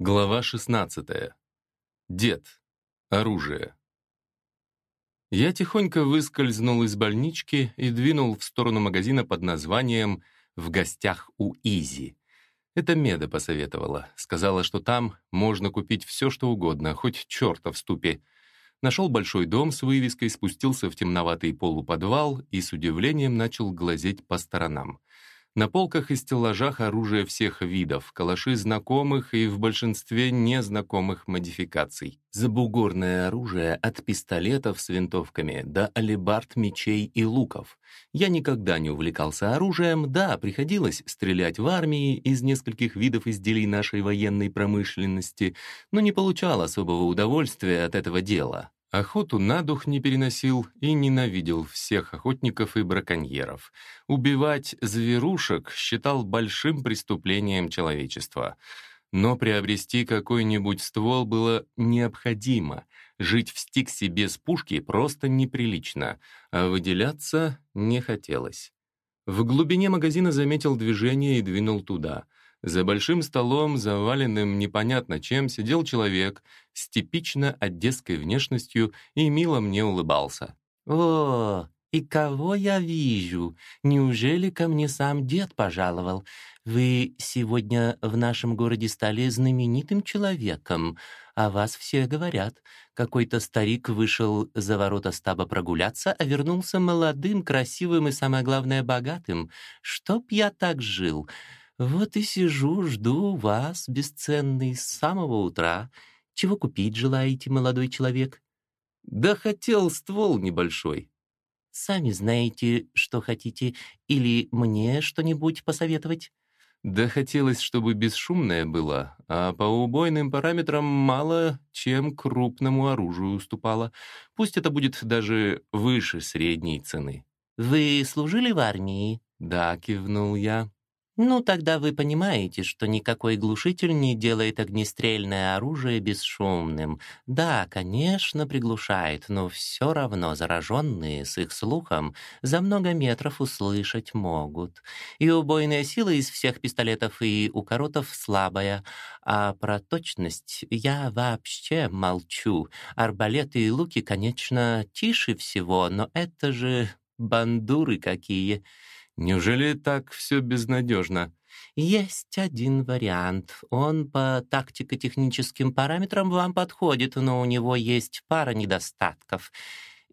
Глава 16. Дед. Оружие. Я тихонько выскользнул из больнички и двинул в сторону магазина под названием «В гостях у Изи». Это Меда посоветовала. Сказала, что там можно купить все, что угодно, хоть черта в ступе. Нашел большой дом с вывеской, спустился в темноватый полуподвал и с удивлением начал глазеть по сторонам — на полках и стеллажах оружие всех видов, калаши знакомых и в большинстве незнакомых модификаций. Забугорное оружие от пистолетов с винтовками до алебард, мечей и луков. Я никогда не увлекался оружием, да, приходилось стрелять в армии из нескольких видов изделий нашей военной промышленности, но не получал особого удовольствия от этого дела. Охоту на дух не переносил и ненавидел всех охотников и браконьеров. Убивать зверушек считал большим преступлением человечества. Но приобрести какой-нибудь ствол было необходимо. Жить в стиксе без пушки просто неприлично, а выделяться не хотелось. В глубине магазина заметил движение и двинул туда — за большим столом, заваленным непонятно чем, сидел человек с типично одесской внешностью и мило мне улыбался. «О, и кого я вижу? Неужели ко мне сам дед пожаловал? Вы сегодня в нашем городе стали знаменитым человеком, а вас все говорят. Какой-то старик вышел за ворота стаба прогуляться, а вернулся молодым, красивым и, самое главное, богатым. Чтоб я так жил!» Вот и сижу, жду вас, бесценный, с самого утра. Чего купить желаете, молодой человек? Да хотел ствол небольшой. Сами знаете, что хотите, или мне что-нибудь посоветовать? Да хотелось, чтобы бесшумная была, а по убойным параметрам мало чем крупному оружию уступала. Пусть это будет даже выше средней цены. Вы служили в армии? Да, кивнул я. Ну, тогда вы понимаете, что никакой глушитель не делает огнестрельное оружие бесшумным. Да, конечно, приглушает, но все равно зараженные с их слухом за много метров услышать могут. И убойная сила из всех пистолетов и укоротов слабая, а про точность я вообще молчу. Арбалеты и луки, конечно, тише всего, но это же бандуры какие — Неужели так все безнадежно? Есть один вариант. Он по тактико-техническим параметрам вам подходит, но у него есть пара недостатков.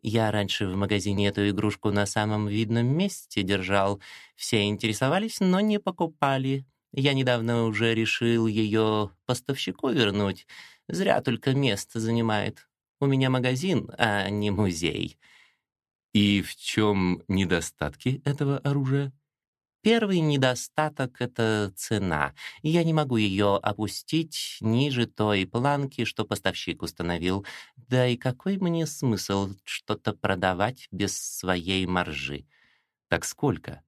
Я раньше в магазине эту игрушку на самом видном месте держал. Все интересовались, но не покупали. Я недавно уже решил ее поставщику вернуть. Зря только место занимает. У меня магазин, а не музей. И в чем недостатки этого оружия? Первый недостаток — это цена. Я не могу ее опустить ниже той планки, что поставщик установил. Да и какой мне смысл что-то продавать без своей маржи? Так сколько?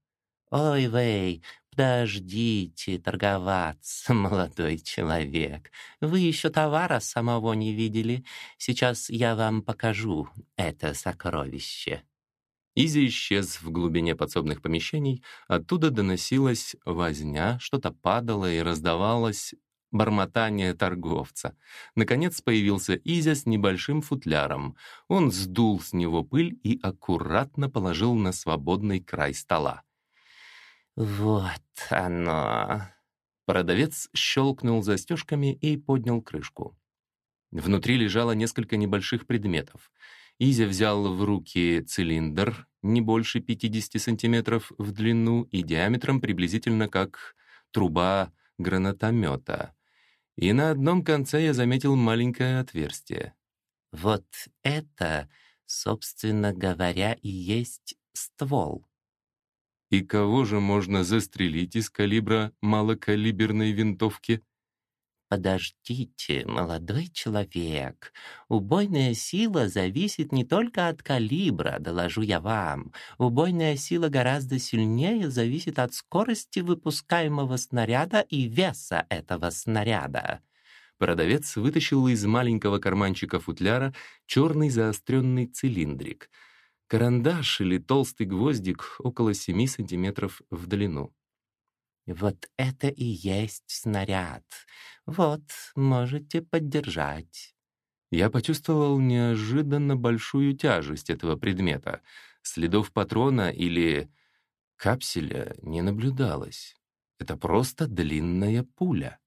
Ой, вей, подождите торговаться, молодой человек. Вы еще товара самого не видели. Сейчас я вам покажу это сокровище. Изи исчез в глубине подсобных помещений, оттуда доносилась возня, что-то падало и раздавалось бормотание торговца. Наконец появился Изя с небольшим футляром. Он сдул с него пыль и аккуратно положил на свободный край стола. «Вот оно!» Продавец щелкнул застежками и поднял крышку. Внутри лежало несколько небольших предметов — Изя взял в руки цилиндр не больше 50 сантиметров в длину и диаметром приблизительно как труба гранатомета. И на одном конце я заметил маленькое отверстие. «Вот это, собственно говоря, и есть ствол». «И кого же можно застрелить из калибра малокалиберной винтовки?» Подождите, молодой человек. Убойная сила зависит не только от калибра, доложу я вам. Убойная сила гораздо сильнее зависит от скорости выпускаемого снаряда и веса этого снаряда. Продавец вытащил из маленького карманчика футляра черный заостренный цилиндрик. Карандаш или толстый гвоздик около 7 сантиметров в длину. Вот это и есть снаряд. Вот, можете поддержать. Я почувствовал неожиданно большую тяжесть этого предмета. Следов патрона или капселя не наблюдалось. Это просто длинная пуля.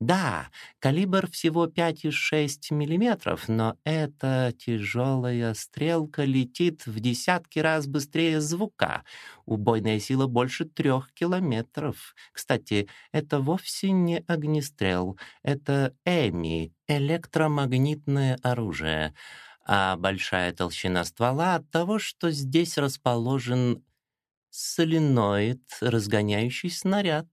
Да, калибр всего 5,6 мм, но эта тяжелая стрелка летит в десятки раз быстрее звука. Убойная сила больше трех километров. Кстати, это вовсе не огнестрел. Это ЭМИ, электромагнитное оружие. А большая толщина ствола от того, что здесь расположен соленоид, разгоняющий снаряд.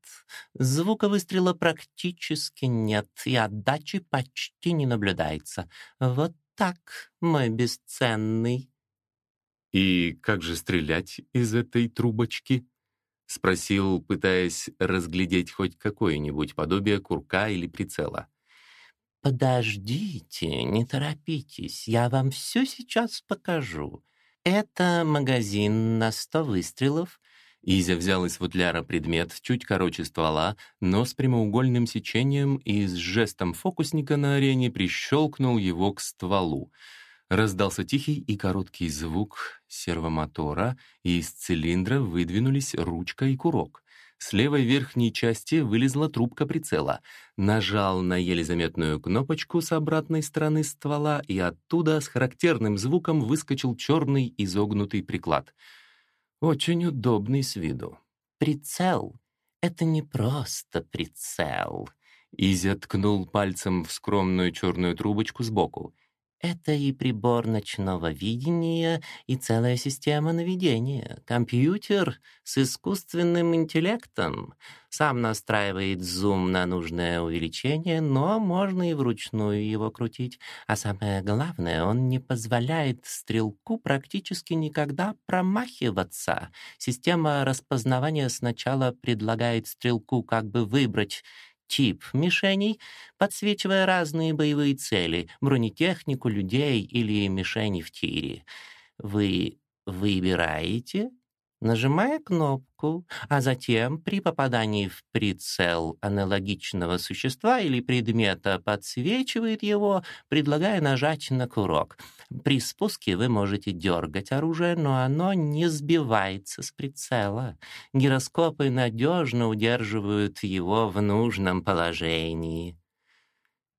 Звука выстрела практически нет, и отдачи почти не наблюдается. Вот так, мой бесценный. «И как же стрелять из этой трубочки?» — спросил, пытаясь разглядеть хоть какое-нибудь подобие курка или прицела. «Подождите, не торопитесь, я вам все сейчас покажу. «Это магазин на сто выстрелов». Изя взял из футляра предмет чуть короче ствола, но с прямоугольным сечением и с жестом фокусника на арене прищелкнул его к стволу. Раздался тихий и короткий звук сервомотора, и из цилиндра выдвинулись ручка и курок. С левой верхней части вылезла трубка прицела. Нажал на еле заметную кнопочку с обратной стороны ствола, и оттуда с характерным звуком выскочил черный изогнутый приклад. Очень удобный с виду. «Прицел — это не просто прицел», Изя ткнул пальцем в скромную черную трубочку сбоку. Это и прибор ночного видения, и целая система наведения. Компьютер с искусственным интеллектом. Сам настраивает зум на нужное увеличение, но можно и вручную его крутить. А самое главное, он не позволяет стрелку практически никогда промахиваться. Система распознавания сначала предлагает стрелку как бы выбрать тип мишеней, подсвечивая разные боевые цели, бронетехнику, людей или мишени в тире. Вы выбираете, нажимая кнопку, а затем при попадании в прицел аналогичного существа или предмета подсвечивает его, предлагая нажать на курок. При спуске вы можете дергать оружие, но оно не сбивается с прицела. Гироскопы надежно удерживают его в нужном положении.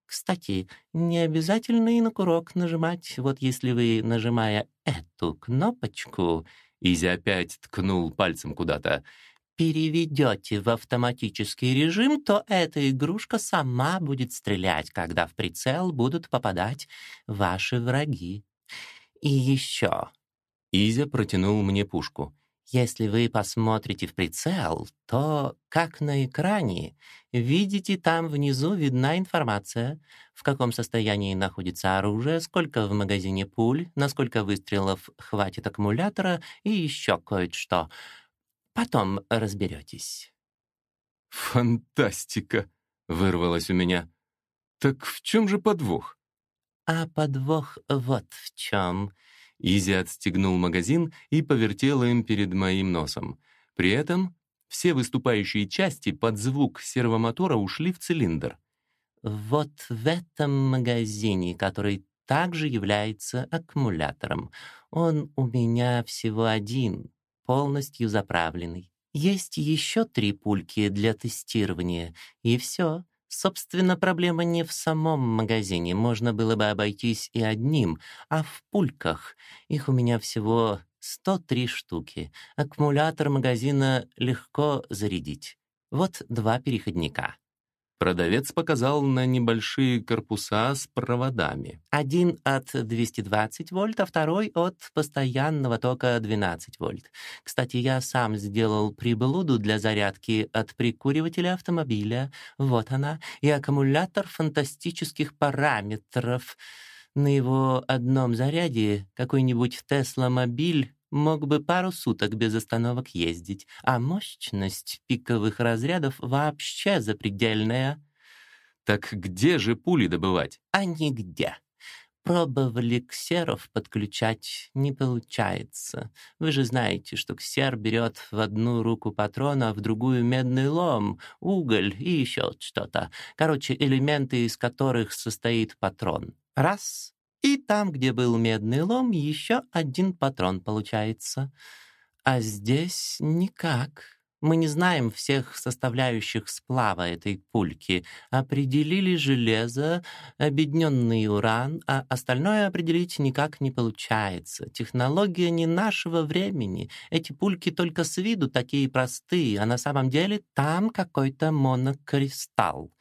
Кстати, не обязательно и на курок нажимать. Вот если вы, нажимая эту кнопочку, Изя опять ткнул пальцем куда-то. «Переведете в автоматический режим, то эта игрушка сама будет стрелять, когда в прицел будут попадать ваши враги. И еще...» Изя протянул мне пушку. Если вы посмотрите в прицел, то, как на экране, видите, там внизу видна информация, в каком состоянии находится оружие, сколько в магазине пуль, насколько выстрелов хватит аккумулятора и еще кое-что. Потом разберетесь. «Фантастика!» — вырвалось у меня. «Так в чем же подвох?» «А подвох вот в чем», Изи отстегнул магазин и повертел им перед моим носом. При этом все выступающие части под звук сервомотора ушли в цилиндр. «Вот в этом магазине, который также является аккумулятором. Он у меня всего один, полностью заправленный. Есть еще три пульки для тестирования, и все. Собственно, проблема не в самом магазине. Можно было бы обойтись и одним, а в пульках. Их у меня всего 103 штуки. Аккумулятор магазина легко зарядить. Вот два переходника. Продавец показал на небольшие корпуса с проводами. Один от 220 вольт, а второй от постоянного тока 12 вольт. Кстати, я сам сделал приблуду для зарядки от прикуривателя автомобиля. Вот она. И аккумулятор фантастических параметров. На его одном заряде какой-нибудь Тесла-мобиль мог бы пару суток без остановок ездить, а мощность пиковых разрядов вообще запредельная. Так где же пули добывать? А нигде. Пробовали ксеров подключать, не получается. Вы же знаете, что ксер берет в одну руку патрон, а в другую медный лом, уголь и еще что-то. Короче, элементы, из которых состоит патрон. Раз, и там, где был медный лом, еще один патрон получается. А здесь никак. Мы не знаем всех составляющих сплава этой пульки. Определили железо, объединенный уран, а остальное определить никак не получается. Технология не нашего времени. Эти пульки только с виду такие простые, а на самом деле там какой-то монокристалл.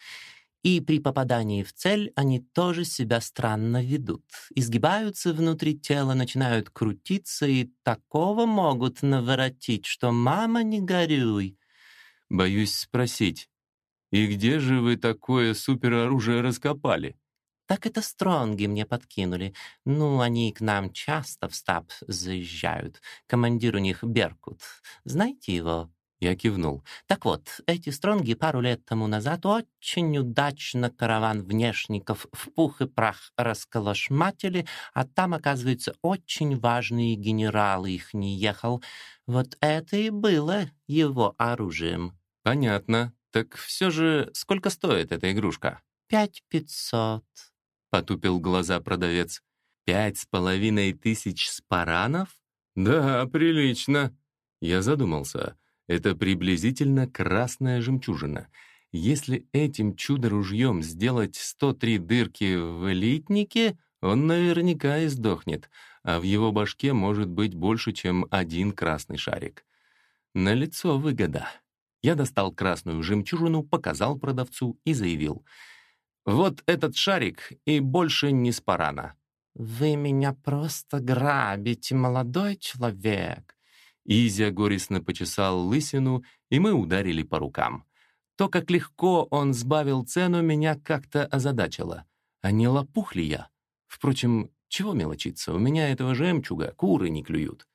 И при попадании в цель они тоже себя странно ведут. Изгибаются внутри тела, начинают крутиться и такого могут наворотить, что «мама, не горюй». Боюсь спросить, и где же вы такое супероружие раскопали? Так это стронги мне подкинули. Ну, они к нам часто в стаб заезжают. Командир у них Беркут. Знаете его? Я кивнул. Так вот, эти стронги пару лет тому назад очень удачно караван внешников в пух и прах расколошматили, а там, оказывается, очень важный генерал их не ехал. Вот это и было его оружием. Понятно. Так все же сколько стоит эта игрушка? Пять пятьсот. Потупил глаза продавец. Пять с половиной тысяч спаранов? Да, прилично. Я задумался. Это приблизительно красная жемчужина. Если этим чудо-ружьем сделать 103 дырки в элитнике, он наверняка и сдохнет, а в его башке может быть больше, чем один красный шарик. На лицо выгода. Я достал красную жемчужину, показал продавцу и заявил. «Вот этот шарик и больше не спарана». «Вы меня просто грабите, молодой человек», Изя горестно почесал лысину, и мы ударили по рукам. То, как легко он сбавил цену, меня как-то озадачило. А не лопух ли я? Впрочем, чего мелочиться, у меня этого жемчуга куры не клюют.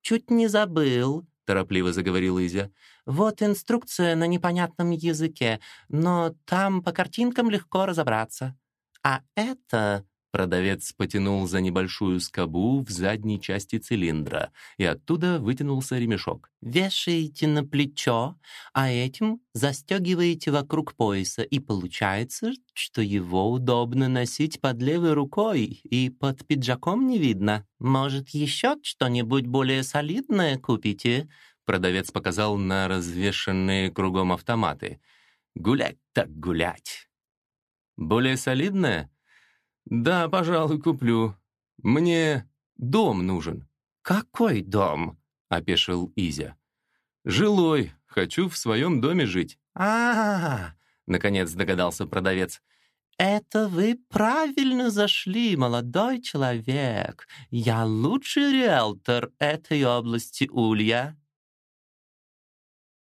«Чуть не забыл», — торопливо заговорил Изя. «Вот инструкция на непонятном языке, но там по картинкам легко разобраться. А это Продавец потянул за небольшую скобу в задней части цилиндра, и оттуда вытянулся ремешок. «Вешаете на плечо, а этим застегиваете вокруг пояса, и получается, что его удобно носить под левой рукой, и под пиджаком не видно. Может, еще что-нибудь более солидное купите?» Продавец показал на развешанные кругом автоматы. «Гулять так гулять!» «Более солидное?» «Да, пожалуй, куплю. Мне дом нужен». «Какой дом?» — опешил Изя. «Жилой. Хочу в своем доме жить». «А-а-а!» — наконец догадался продавец. «Это вы правильно зашли, молодой человек. Я лучший риэлтор этой области Улья».